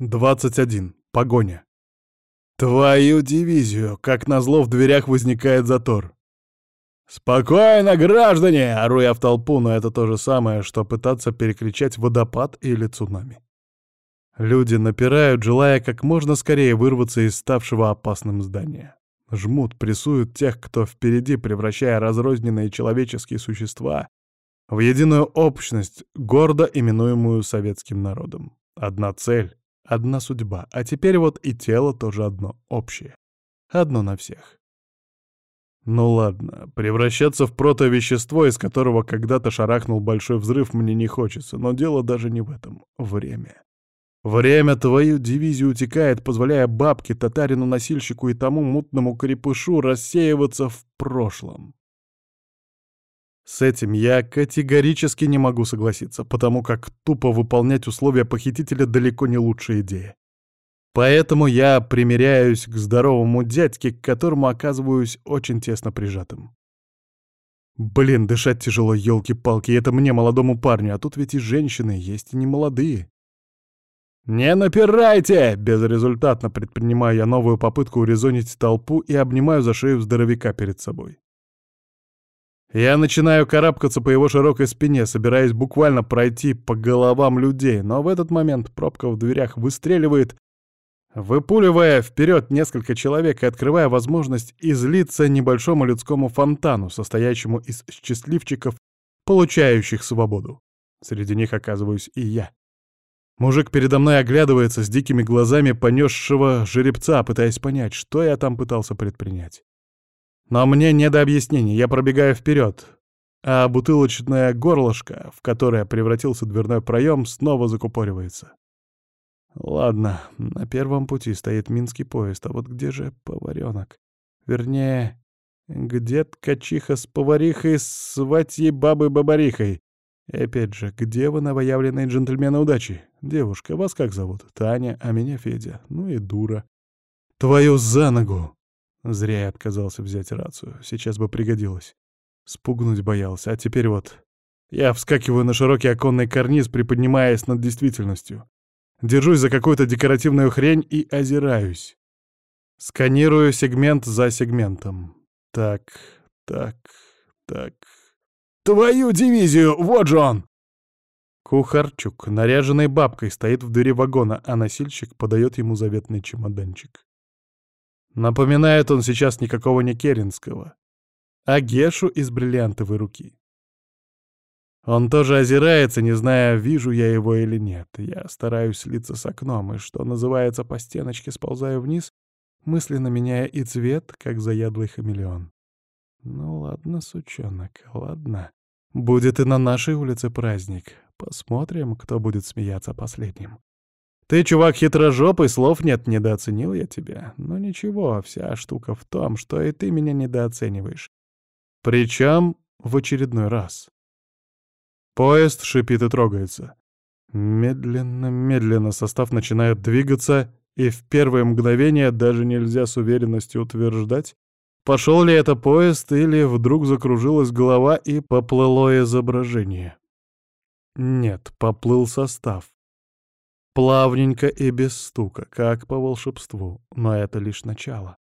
21. Погоня. Твою дивизию! Как назло в дверях возникает затор. «Спокойно, граждане!» — ору я в толпу, но это то же самое, что пытаться перекричать водопад или цунами. Люди напирают, желая как можно скорее вырваться из ставшего опасным здания. Жмут, прессуют тех, кто впереди, превращая разрозненные человеческие существа в единую общность, гордо именуемую советским народом. Одна цель Одна судьба, а теперь вот и тело тоже одно, общее. Одно на всех. Ну ладно, превращаться в протовещество, из которого когда-то шарахнул большой взрыв, мне не хочется, но дело даже не в этом. Время. Время твою дивизию утекает, позволяя бабке, татарину-носильщику и тому мутному крепышу рассеиваться в прошлом. С этим я категорически не могу согласиться, потому как тупо выполнять условия похитителя далеко не лучшая идея. Поэтому я примеряюсь к здоровому дядьке, к которому оказываюсь очень тесно прижатым. Блин, дышать тяжело, елки-палки, это мне, молодому парню, а тут ведь и женщины есть, и не молодые. «Не напирайте!» — безрезультатно предпринимаю я новую попытку урезонить толпу и обнимаю за шею здоровяка перед собой. Я начинаю карабкаться по его широкой спине, собираясь буквально пройти по головам людей, но в этот момент пробка в дверях выстреливает, выпуливая вперед несколько человек и открывая возможность излиться небольшому людскому фонтану, состоящему из счастливчиков, получающих свободу. Среди них оказываюсь и я. Мужик передо мной оглядывается с дикими глазами понесшего жеребца, пытаясь понять, что я там пытался предпринять. Но мне не до объяснений, я пробегаю вперед, а бутылочное горлышко, в которое превратился дверной проем, снова закупоривается. Ладно, на первом пути стоит минский поезд, а вот где же поваренок? Вернее, где ткачиха с поварихой, сватьей бабой-бабарихой? И опять же, где вы, новоявленные джентльмены удачи? Девушка, вас как зовут? Таня, а меня Федя. Ну и дура. Твою за ногу! Зря я отказался взять рацию, сейчас бы пригодилось. Спугнуть боялся, а теперь вот... Я вскакиваю на широкий оконный карниз, приподнимаясь над действительностью. Держусь за какую-то декоративную хрень и озираюсь. Сканирую сегмент за сегментом. Так, так, так. «Твою дивизию! Вот же он!» Кухарчук, наряженный бабкой, стоит в двери вагона, а носильщик подает ему заветный чемоданчик. Напоминает он сейчас никакого не Керенского, а Гешу из бриллиантовой руки. Он тоже озирается, не зная, вижу я его или нет. Я стараюсь слиться с окном, и, что называется, по стеночке сползаю вниз, мысленно меняя и цвет, как заядлый хамелеон. Ну ладно, сучонок, ладно. Будет и на нашей улице праздник. Посмотрим, кто будет смеяться последним. Ты, чувак, хитрожопый, слов нет, недооценил я тебя. Но ничего, вся штука в том, что и ты меня недооцениваешь. Причем в очередной раз. Поезд шипит и трогается. Медленно-медленно состав начинает двигаться, и в первое мгновение даже нельзя с уверенностью утверждать, пошел ли это поезд или вдруг закружилась голова и поплыло изображение. Нет, поплыл состав. Плавненько и без стука, как по волшебству, но это лишь начало.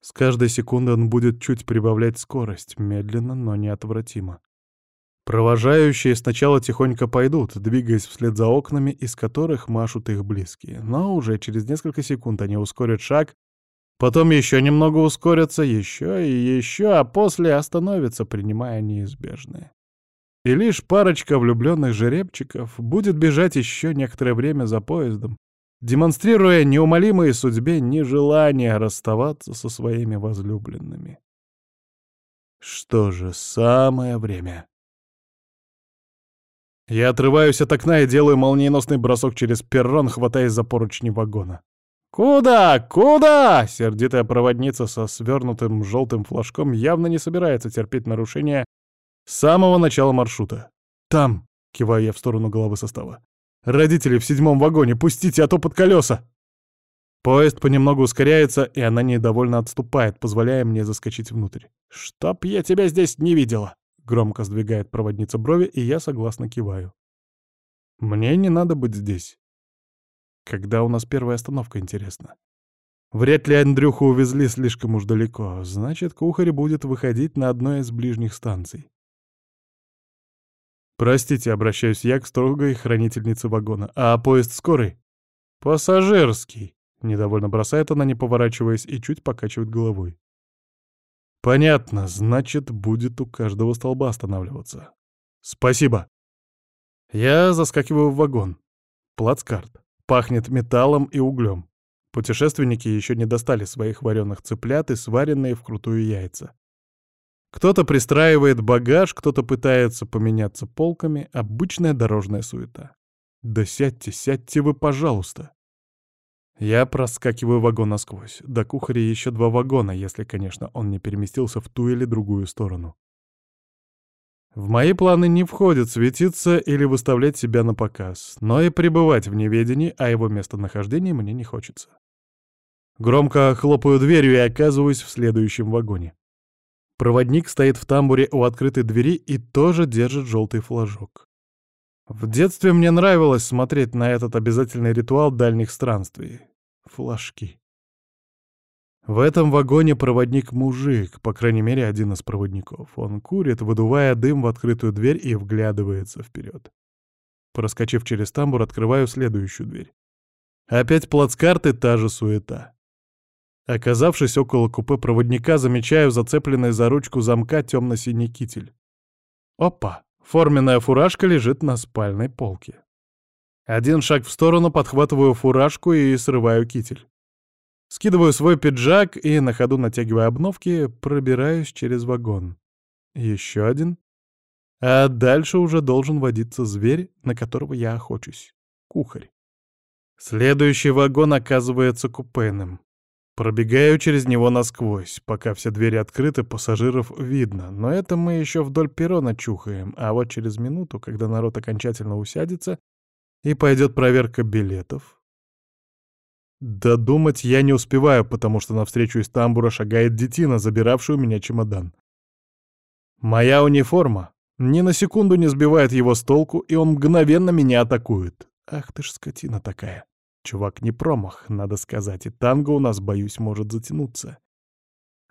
С каждой секунды он будет чуть прибавлять скорость, медленно, но неотвратимо. Провожающие сначала тихонько пойдут, двигаясь вслед за окнами, из которых машут их близкие, но уже через несколько секунд они ускорят шаг, потом еще немного ускорятся, еще и еще, а после остановятся, принимая неизбежное. И лишь парочка влюбленных жеребчиков будет бежать еще некоторое время за поездом, демонстрируя неумолимой судьбе нежелание расставаться со своими возлюбленными. Что же, самое время. Я отрываюсь от окна и делаю молниеносный бросок через перрон, хватаясь за поручни вагона. «Куда? Куда?» Сердитая проводница со свернутым желтым флажком явно не собирается терпеть нарушения с самого начала маршрута. Там, киваю я в сторону головы состава. Родители в седьмом вагоне, пустите, а то под колеса. Поезд понемногу ускоряется, и она недовольно отступает, позволяя мне заскочить внутрь. «Чтоб я тебя здесь не видела!» Громко сдвигает проводница брови, и я согласно киваю. «Мне не надо быть здесь». Когда у нас первая остановка, интересно? Вряд ли Андрюху увезли слишком уж далеко. Значит, кухарь будет выходить на одной из ближних станций. «Простите», — обращаюсь я к строгой хранительнице вагона. «А поезд скорый?» «Пассажирский», — недовольно бросает она, не поворачиваясь, и чуть покачивает головой. «Понятно, значит, будет у каждого столба останавливаться. Спасибо». Я заскакиваю в вагон. Плацкарт. Пахнет металлом и углем. Путешественники еще не достали своих вареных цыплят и сваренные вкрутую яйца. Кто-то пристраивает багаж, кто-то пытается поменяться полками. Обычная дорожная суета. Да сядьте, сядьте вы, пожалуйста. Я проскакиваю вагон насквозь. До кухаря еще два вагона, если, конечно, он не переместился в ту или другую сторону. В мои планы не входит светиться или выставлять себя на показ, но и пребывать в неведении о его местонахождении мне не хочется. Громко хлопаю дверью и оказываюсь в следующем вагоне. Проводник стоит в тамбуре у открытой двери и тоже держит желтый флажок. В детстве мне нравилось смотреть на этот обязательный ритуал дальних странствий. Флажки. В этом вагоне проводник-мужик, по крайней мере, один из проводников. Он курит, выдувая дым в открытую дверь и вглядывается вперед. Проскочив через тамбур, открываю следующую дверь. Опять плацкарты, та же суета. Оказавшись около купе проводника, замечаю зацепленный за ручку замка темно-синий китель. Опа! Форменная фуражка лежит на спальной полке. Один шаг в сторону, подхватываю фуражку и срываю китель. Скидываю свой пиджак и, на ходу натягивая обновки, пробираюсь через вагон. Еще один. А дальше уже должен водиться зверь, на которого я охочусь. Кухарь. Следующий вагон оказывается купейным. Пробегаю через него насквозь. Пока все двери открыты, пассажиров видно. Но это мы еще вдоль перрона чухаем. А вот через минуту, когда народ окончательно усядется и пойдет проверка билетов... Додумать я не успеваю, потому что навстречу из тамбура шагает детина, забиравший у меня чемодан. Моя униформа ни на секунду не сбивает его с толку, и он мгновенно меня атакует. Ах ты ж скотина такая. Чувак не промах, надо сказать, и танго у нас, боюсь, может затянуться.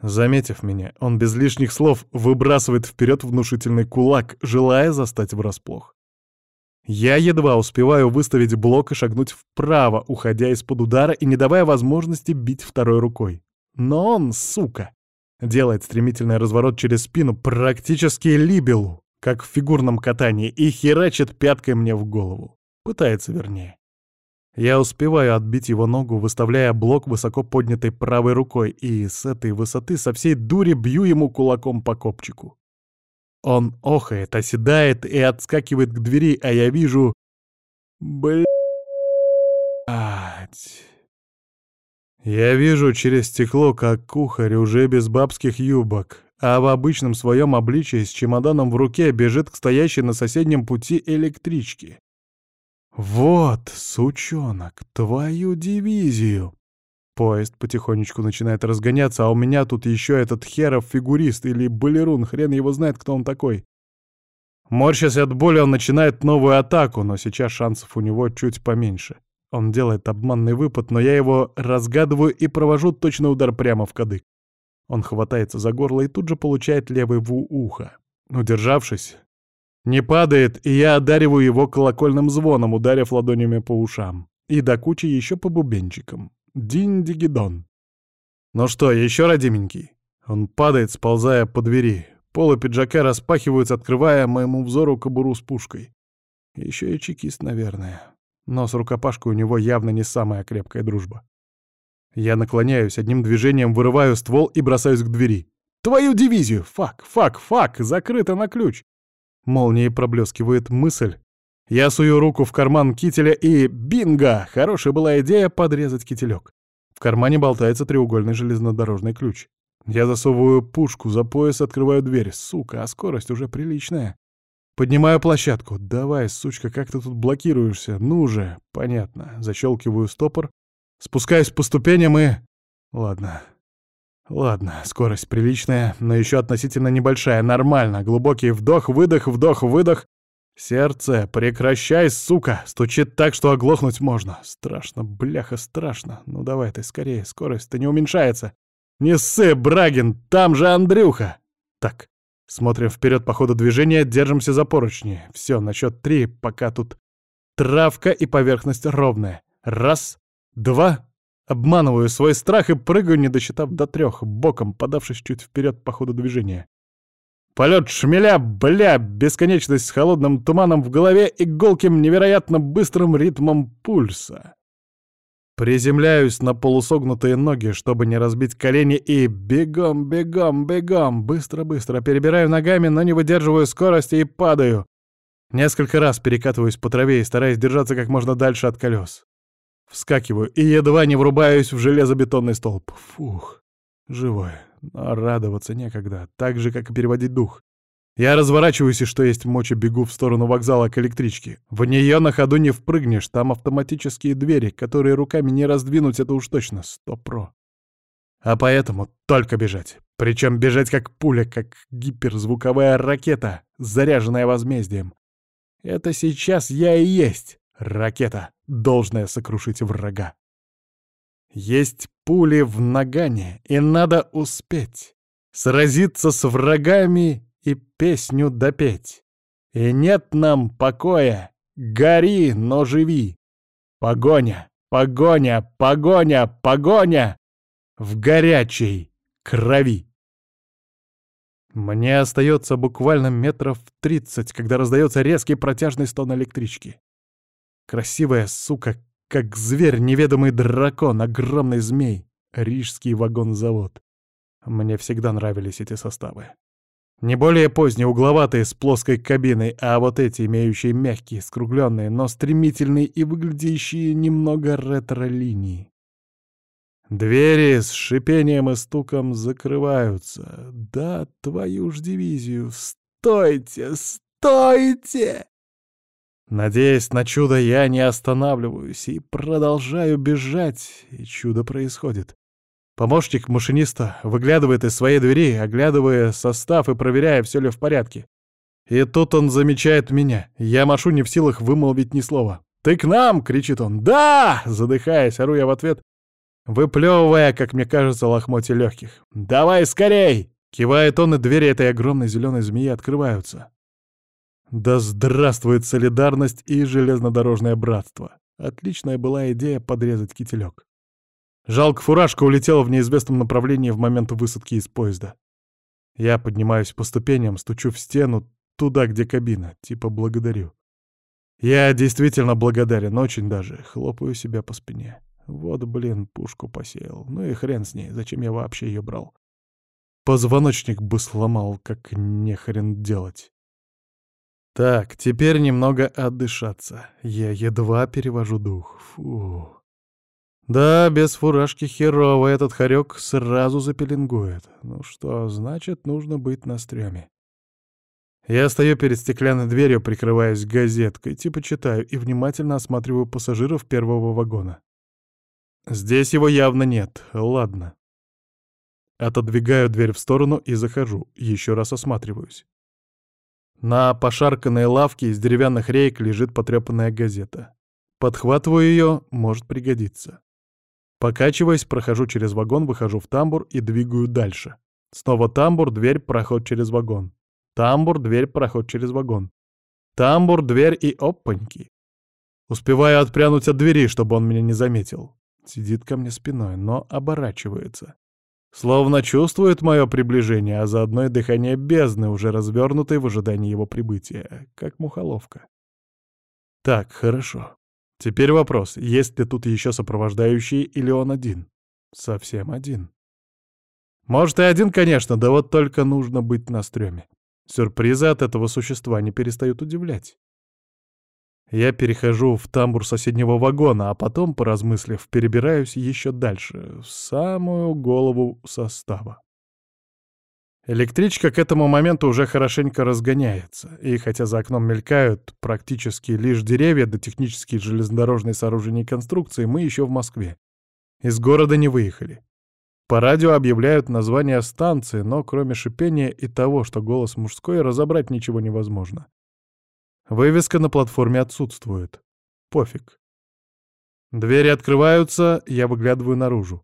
Заметив меня, он без лишних слов выбрасывает вперед внушительный кулак, желая застать врасплох. Я едва успеваю выставить блок и шагнуть вправо, уходя из-под удара и не давая возможности бить второй рукой. Но он, сука, делает стремительный разворот через спину, практически либелу, как в фигурном катании, и херачит пяткой мне в голову. Пытается вернее. Я успеваю отбить его ногу, выставляя блок высоко поднятой правой рукой, и с этой высоты со всей дури бью ему кулаком по копчику. Он охает, оседает и отскакивает к двери, а я вижу... Блять. Я вижу через стекло, как кухарь уже без бабских юбок, а в обычном своем обличии с чемоданом в руке бежит к стоящей на соседнем пути электричке. «Вот, сучонок, твою дивизию!» Поезд потихонечку начинает разгоняться, а у меня тут еще этот херов фигурист или балерун, хрен его знает, кто он такой. Морщась от боли, он начинает новую атаку, но сейчас шансов у него чуть поменьше. Он делает обманный выпад, но я его разгадываю и провожу точный удар прямо в кадык. Он хватается за горло и тут же получает левый в ухо. Удержавшись, не падает, и я одариваю его колокольным звоном, ударив ладонями по ушам. И до кучи еще по бубенчикам. Динь-дигидон. Ну что, еще родименький? Он падает, сползая по двери. Полы пиджака распахиваются, открывая моему взору кобуру с пушкой. Еще и чекист, наверное. Но с рукопашкой у него явно не самая крепкая дружба. Я наклоняюсь, одним движением вырываю ствол и бросаюсь к двери. «Твою дивизию! Фак, фак, фак! Закрыто на ключ!» Молнией проблескивает мысль. Я сую руку в карман кителя и... Бинго! Хорошая была идея подрезать кителек. В кармане болтается треугольный железнодорожный ключ. Я засовываю пушку за пояс, открываю дверь. Сука, а скорость уже приличная. Поднимаю площадку. Давай, сучка, как ты тут блокируешься? Ну же, понятно. Защелкиваю стопор. Спускаюсь по ступеням и... Ладно, Ладно, скорость приличная, но еще относительно небольшая, нормально. Глубокий вдох, выдох, вдох, выдох. Сердце, прекращай, сука! Стучит так, что оглохнуть можно. Страшно, бляха, страшно. Ну давай ты скорее, скорость-то не уменьшается. Не ссы, Брагин, там же Андрюха! Так, смотрим вперед по ходу движения, держимся за поручни. Все, на счет три, пока тут травка и поверхность ровная. Раз, два. Обманываю свой страх и прыгаю, не досчитав до трех, боком, подавшись чуть вперед по ходу движения. Полет шмеля, бля, бесконечность с холодным туманом в голове и голким невероятно быстрым ритмом пульса. Приземляюсь на полусогнутые ноги, чтобы не разбить колени, и бегом, бегом, бегом, быстро-быстро перебираю ногами, но не выдерживаю скорости и падаю. Несколько раз перекатываюсь по траве и стараюсь держаться как можно дальше от колес. Вскакиваю и едва не врубаюсь в железобетонный столб. Фух, живой. Но радоваться некогда, так же, как и переводить дух. Я разворачиваюсь и, что есть мочи, бегу в сторону вокзала к электричке. В нее на ходу не впрыгнешь, там автоматические двери, которые руками не раздвинуть, это уж точно, сто про. А поэтому только бежать. Причем бежать как пуля, как гиперзвуковая ракета, заряженная возмездием. Это сейчас я и есть ракета, должная сокрушить врага. Есть пули в нагане, и надо успеть сразиться с врагами и песню допеть. И нет нам покоя, гори, но живи. Погоня, погоня, погоня, погоня в горячей крови. Мне остается буквально метров тридцать, когда раздается резкий протяжный стон электрички. Красивая сука как зверь, неведомый дракон, огромный змей. Рижский вагонзавод. Мне всегда нравились эти составы. Не более поздние, угловатые, с плоской кабиной, а вот эти, имеющие мягкие, скругленные, но стремительные и выглядящие немного ретро-линии. Двери с шипением и стуком закрываются. Да, твою ж дивизию! Стойте! Стойте! Надеясь на чудо, я не останавливаюсь и продолжаю бежать, и чудо происходит. Помощник машиниста выглядывает из своей двери, оглядывая состав и проверяя, все ли в порядке. И тут он замечает меня. Я машу не в силах вымолвить ни слова. «Ты к нам!» — кричит он. «Да!» — задыхаясь, ору я в ответ, выплевывая, как мне кажется, лохмотья легких. «Давай скорей!» — кивает он, и двери этой огромной зеленой змеи открываются. Да здравствует солидарность и железнодорожное братство. Отличная была идея подрезать кителек. Жалко, фуражка улетела в неизвестном направлении в момент высадки из поезда. Я поднимаюсь по ступеням, стучу в стену, туда, где кабина, типа благодарю. Я действительно благодарен, очень даже, хлопаю себя по спине. Вот, блин, пушку посеял. Ну и хрен с ней, зачем я вообще ее брал? Позвоночник бы сломал, как нехрен делать. Так, теперь немного отдышаться. Я едва перевожу дух. Фу. Да, без фуражки херово этот хорек сразу запеленгует. Ну что, значит, нужно быть на стреме. Я стою перед стеклянной дверью, прикрываясь газеткой, типа читаю, и внимательно осматриваю пассажиров первого вагона. Здесь его явно нет. Ладно. Отодвигаю дверь в сторону и захожу. Еще раз осматриваюсь. На пошарканной лавке из деревянных рейк лежит потрепанная газета. Подхватываю ее, может пригодиться. Покачиваясь, прохожу через вагон, выхожу в тамбур и двигаю дальше. Снова тамбур, дверь, проход через вагон. Тамбур, дверь, проход через вагон. Тамбур, дверь и опаньки. Успеваю отпрянуть от двери, чтобы он меня не заметил. Сидит ко мне спиной, но оборачивается. Словно чувствует мое приближение, а заодно и дыхание бездны, уже развернутой в ожидании его прибытия, как мухоловка. Так, хорошо. Теперь вопрос, есть ли тут еще сопровождающий или он один? Совсем один. Может и один, конечно, да вот только нужно быть на стреме. Сюрпризы от этого существа не перестают удивлять. Я перехожу в тамбур соседнего вагона, а потом, поразмыслив, перебираюсь еще дальше, в самую голову состава. Электричка к этому моменту уже хорошенько разгоняется, и хотя за окном мелькают практически лишь деревья да технические железнодорожные сооружения и конструкции, мы еще в Москве. Из города не выехали. По радио объявляют название станции, но кроме шипения и того, что голос мужской, разобрать ничего невозможно. Вывеска на платформе отсутствует. Пофиг. Двери открываются, я выглядываю наружу.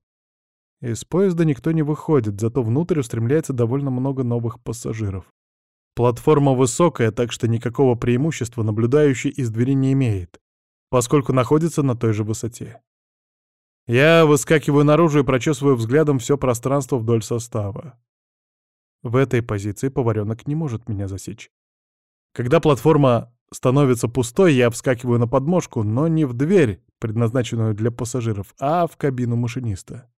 Из поезда никто не выходит, зато внутрь устремляется довольно много новых пассажиров. Платформа высокая, так что никакого преимущества наблюдающий из двери не имеет, поскольку находится на той же высоте. Я выскакиваю наружу и прочесываю взглядом все пространство вдоль состава. В этой позиции поваренок не может меня засечь. Когда платформа становится пустой, я вскакиваю на подмошку, но не в дверь, предназначенную для пассажиров, а в кабину машиниста.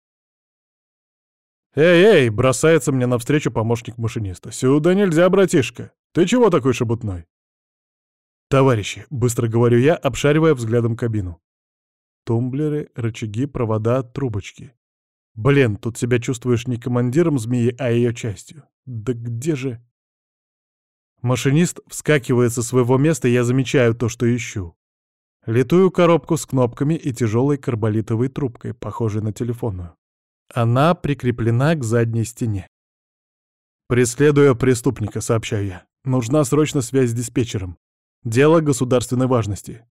«Эй-эй!» — бросается мне навстречу помощник машиниста. «Сюда нельзя, братишка! Ты чего такой шебутной?» «Товарищи!» — быстро говорю я, обшаривая взглядом кабину. Тумблеры, рычаги, провода, трубочки. Блин, тут себя чувствуешь не командиром змеи, а ее частью. Да где же... Машинист вскакивает со своего места, и я замечаю то, что ищу. Литую коробку с кнопками и тяжелой карболитовой трубкой, похожей на телефонную. Она прикреплена к задней стене. «Преследуя преступника», — сообщаю я. «Нужна срочно связь с диспетчером. Дело государственной важности».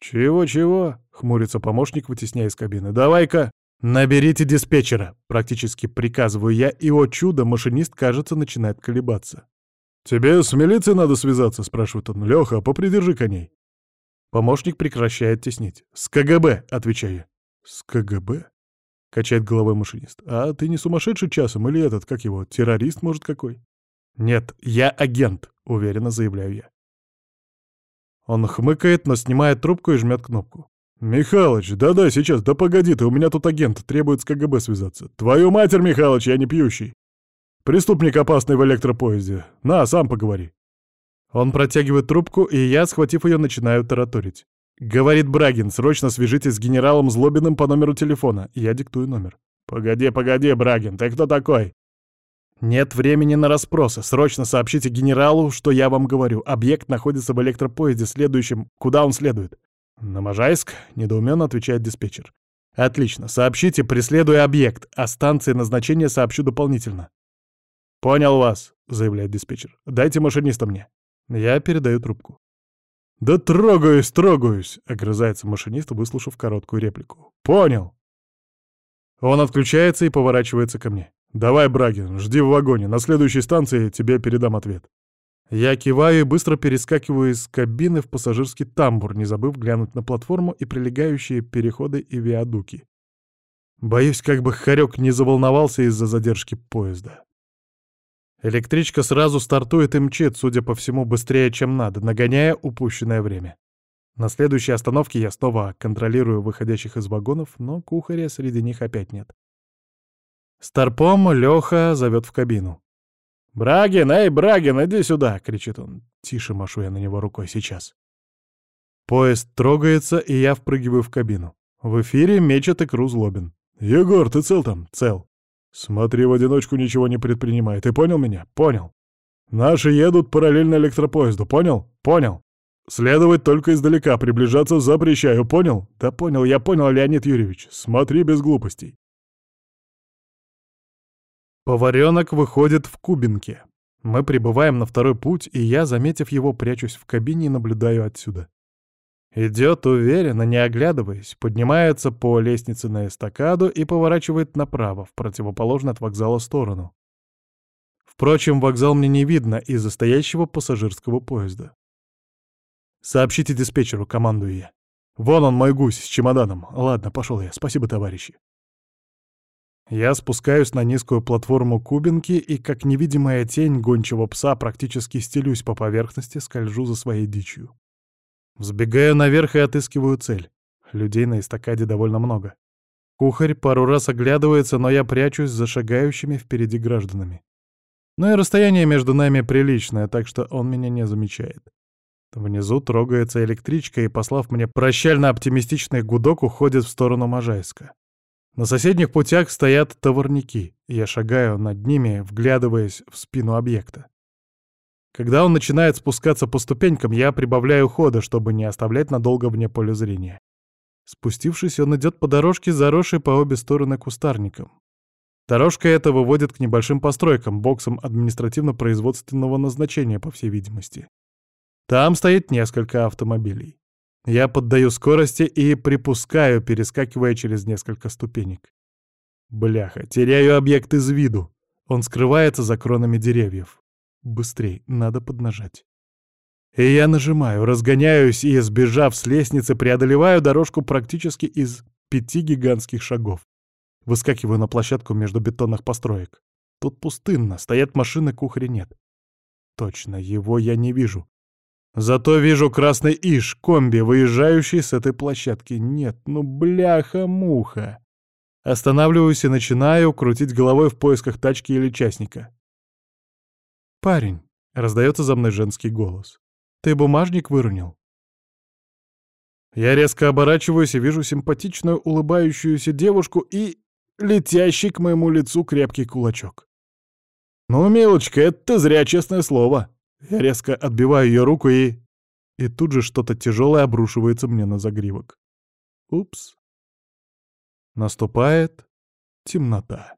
«Чего-чего?» — хмурится помощник, вытесняя из кабины. «Давай-ка!» «Наберите диспетчера!» — практически приказываю я, и, о чудо, машинист, кажется, начинает колебаться. «Тебе с милицией надо связаться?» — спрашивает он. «Лёха, попридержи коней». Помощник прекращает теснить. «С КГБ!» — отвечаю. «С КГБ?» — качает головой машинист. «А ты не сумасшедший часом или этот, как его, террорист, может, какой?» «Нет, я агент», — уверенно заявляю я. Он хмыкает, но снимает трубку и жмет кнопку. «Михалыч, да-да, сейчас, да погоди ты, у меня тут агент, требует с КГБ связаться. Твою матерь, Михалыч, я не пьющий!» Преступник опасный в электропоезде. На, сам поговори». Он протягивает трубку, и я, схватив ее, начинаю тараторить. Говорит Брагин, срочно свяжитесь с генералом Злобиным по номеру телефона. Я диктую номер. «Погоди, погоди, Брагин, ты кто такой?» «Нет времени на расспросы. Срочно сообщите генералу, что я вам говорю. Объект находится в электропоезде, следующем. Куда он следует?» «На Можайск», — недоуменно отвечает диспетчер. «Отлично. Сообщите, преследуя объект. О станции назначения сообщу дополнительно. «Понял вас», — заявляет диспетчер. «Дайте машиниста мне». Я передаю трубку. «Да трогаюсь, трогаюсь», — огрызается машинист, выслушав короткую реплику. «Понял». Он отключается и поворачивается ко мне. «Давай, Брагин, жди в вагоне. На следующей станции тебе передам ответ». Я киваю и быстро перескакиваю из кабины в пассажирский тамбур, не забыв глянуть на платформу и прилегающие переходы и виадуки. Боюсь, как бы Харек не заволновался из-за задержки поезда. Электричка сразу стартует и мчит, судя по всему, быстрее, чем надо, нагоняя упущенное время. На следующей остановке я снова контролирую выходящих из вагонов, но кухаря среди них опять нет. Старпом Лёха зовет в кабину. «Брагин, эй, Брагин, иди сюда!» — кричит он. Тише машу я на него рукой сейчас. Поезд трогается, и я впрыгиваю в кабину. В эфире мечет икру Злобин. «Егор, ты цел там?» «Цел. Смотри, в одиночку ничего не предпринимай. Ты понял меня? Понял. Наши едут параллельно электропоезду. Понял? Понял. Следовать только издалека, приближаться запрещаю. Понял? Да понял, я понял, Леонид Юрьевич. Смотри без глупостей. Поваренок выходит в кубинке. Мы прибываем на второй путь, и я, заметив его, прячусь в кабине и наблюдаю отсюда. Идет уверенно, не оглядываясь, поднимается по лестнице на эстакаду и поворачивает направо, в противоположную от вокзала сторону. Впрочем, вокзал мне не видно из-за стоящего пассажирского поезда. «Сообщите диспетчеру», — командую я. «Вон он, мой гусь, с чемоданом. Ладно, пошел я. Спасибо, товарищи». Я спускаюсь на низкую платформу кубинки и, как невидимая тень гончего пса, практически стелюсь по поверхности, скольжу за своей дичью. Взбегаю наверх и отыскиваю цель. Людей на эстакаде довольно много. Кухарь пару раз оглядывается, но я прячусь за шагающими впереди гражданами. Но и расстояние между нами приличное, так что он меня не замечает. Внизу трогается электричка и, послав мне прощально-оптимистичный гудок, уходит в сторону Можайска. На соседних путях стоят товарники, я шагаю над ними, вглядываясь в спину объекта. Когда он начинает спускаться по ступенькам, я прибавляю хода, чтобы не оставлять надолго вне поля зрения. Спустившись, он идет по дорожке, заросшей по обе стороны кустарником. Дорожка эта выводит к небольшим постройкам, боксам административно-производственного назначения, по всей видимости. Там стоит несколько автомобилей. Я поддаю скорости и припускаю, перескакивая через несколько ступенек. Бляха, теряю объект из виду. Он скрывается за кронами деревьев. Быстрей, надо поднажать. И я нажимаю, разгоняюсь и, сбежав с лестницы, преодолеваю дорожку практически из пяти гигантских шагов. Выскакиваю на площадку между бетонных построек. Тут пустынно, стоят машины, кухри нет. Точно, его я не вижу. Зато вижу красный Иш, комби, выезжающий с этой площадки. Нет, ну бляха-муха. Останавливаюсь и начинаю крутить головой в поисках тачки или частника. «Парень», — раздается за мной женский голос, — «ты бумажник выронил?» Я резко оборачиваюсь и вижу симпатичную улыбающуюся девушку и летящий к моему лицу крепкий кулачок. «Ну, милочка, это зря, честное слово!» Я резко отбиваю ее руку и... И тут же что-то тяжелое обрушивается мне на загривок. Упс. Наступает темнота.